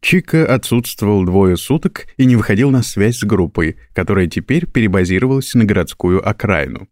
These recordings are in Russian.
Чика отсутствовал двое суток и не выходил на связь с группой, которая теперь перебазировалась на городскую окраину.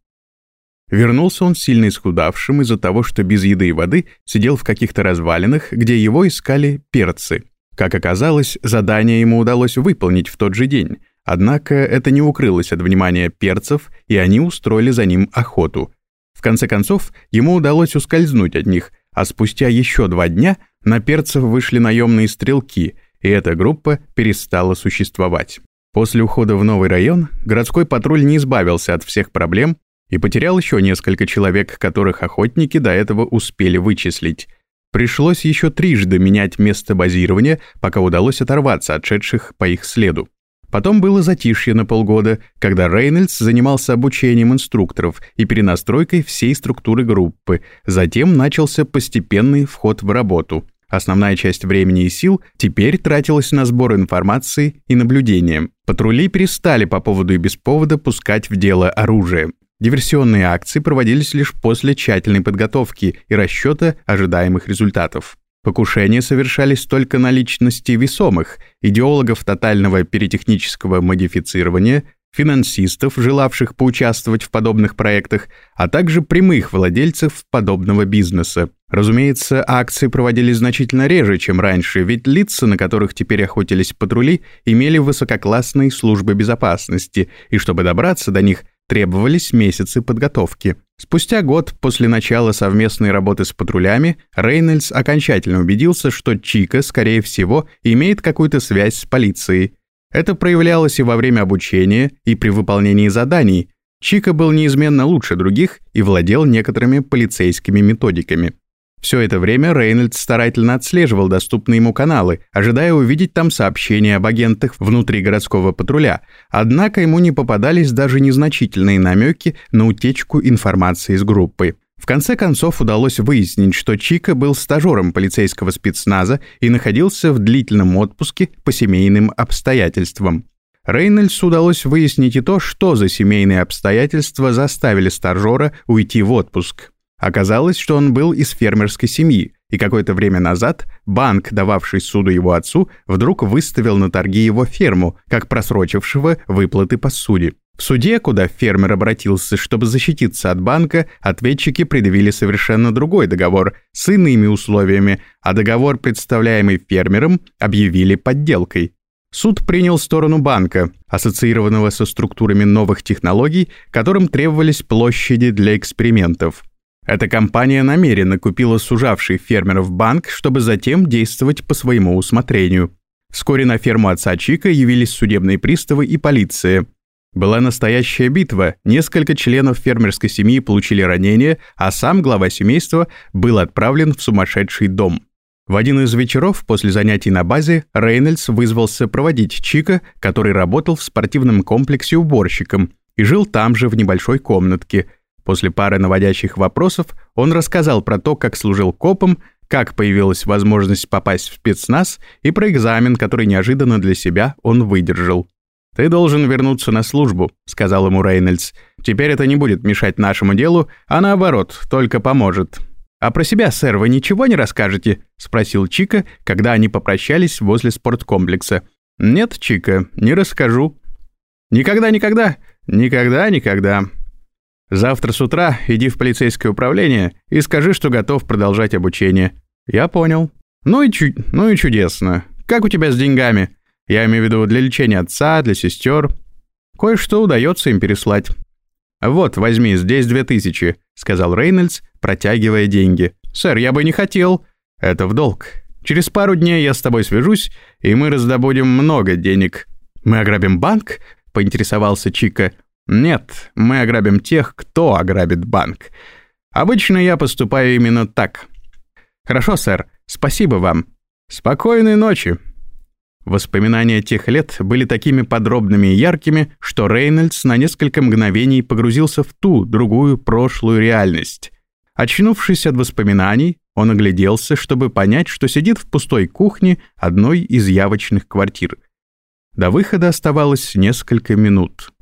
Вернулся он сильно исхудавшим из-за того, что без еды и воды сидел в каких-то развалинах, где его искали перцы. Как оказалось, задание ему удалось выполнить в тот же день, однако это не укрылось от внимания перцев, и они устроили за ним охоту. В конце концов, ему удалось ускользнуть от них, а спустя еще два дня на перцев вышли наемные стрелки, и эта группа перестала существовать. После ухода в новый район городской патруль не избавился от всех проблем и потерял еще несколько человек, которых охотники до этого успели вычислить. Пришлось еще трижды менять место базирования, пока удалось оторваться от шедших по их следу. Потом было затишье на полгода, когда Рейнольдс занимался обучением инструкторов и перенастройкой всей структуры группы. Затем начался постепенный вход в работу. Основная часть времени и сил теперь тратилась на сбор информации и наблюдения. Патрули перестали по поводу и без повода пускать в дело оружие. Диверсионные акции проводились лишь после тщательной подготовки и расчета ожидаемых результатов. Покушения совершались только на личности весомых, идеологов тотального перетехнического модифицирования, финансистов, желавших поучаствовать в подобных проектах, а также прямых владельцев подобного бизнеса. Разумеется, акции проводились значительно реже, чем раньше, ведь лица, на которых теперь охотились патрули, имели высококлассные службы безопасности, и чтобы добраться до них – требовались месяцы подготовки. Спустя год после начала совместной работы с патрулями Рейнольдс окончательно убедился, что Чика, скорее всего, имеет какую-то связь с полицией. Это проявлялось и во время обучения, и при выполнении заданий. Чика был неизменно лучше других и владел некоторыми полицейскими методиками. Все это время Рейнольдс старательно отслеживал доступные ему каналы, ожидая увидеть там сообщения об агентах внутри городского патруля, однако ему не попадались даже незначительные намеки на утечку информации из группы. В конце концов удалось выяснить, что Чика был стажером полицейского спецназа и находился в длительном отпуске по семейным обстоятельствам. Рейнольдсу удалось выяснить и то, что за семейные обстоятельства заставили стажера уйти в отпуск. Оказалось, что он был из фермерской семьи, и какое-то время назад банк, дававший суду его отцу, вдруг выставил на торги его ферму, как просрочившего выплаты по суде. В суде, куда фермер обратился, чтобы защититься от банка, ответчики предъявили совершенно другой договор с иными условиями, а договор, представляемый фермером, объявили подделкой. Суд принял сторону банка, ассоциированного со структурами новых технологий, которым требовались площади для экспериментов. Эта компания намеренно купила сужавший фермеров банк, чтобы затем действовать по своему усмотрению. Вскоре на ферму отца Чика явились судебные приставы и полиция. Была настоящая битва, несколько членов фермерской семьи получили ранения, а сам глава семейства был отправлен в сумасшедший дом. В один из вечеров после занятий на базе Рейнольдс вызвался проводить Чика, который работал в спортивном комплексе уборщиком и жил там же в небольшой комнатке – После пары наводящих вопросов он рассказал про то, как служил копом, как появилась возможность попасть в спецназ и про экзамен, который неожиданно для себя он выдержал. «Ты должен вернуться на службу», — сказал ему Рейнольдс. «Теперь это не будет мешать нашему делу, а наоборот, только поможет». «А про себя, сэр, вы ничего не расскажете?» — спросил Чика, когда они попрощались возле спорткомплекса. «Нет, Чика, не расскажу». «Никогда-никогда?» «Никогда-никогда», Завтра с утра иди в полицейское управление и скажи, что готов продолжать обучение. Я понял. Ну и, чу ну и чудесно. Как у тебя с деньгами? Я имею в виду для лечения отца, для сестер. Кое-что удается им переслать. «Вот, возьми, здесь две тысячи», — сказал Рейнольдс, протягивая деньги. «Сэр, я бы не хотел. Это в долг. Через пару дней я с тобой свяжусь, и мы раздобудем много денег». «Мы ограбим банк?» — поинтересовался Чика. Нет, мы ограбим тех, кто ограбит банк. Обычно я поступаю именно так. Хорошо, сэр. Спасибо вам. Спокойной ночи. Воспоминания тех лет были такими подробными и яркими, что Рейнольдс на несколько мгновений погрузился в ту, другую, прошлую реальность. Очнувшись от воспоминаний, он огляделся, чтобы понять, что сидит в пустой кухне одной из явочных квартир. До выхода оставалось несколько минут.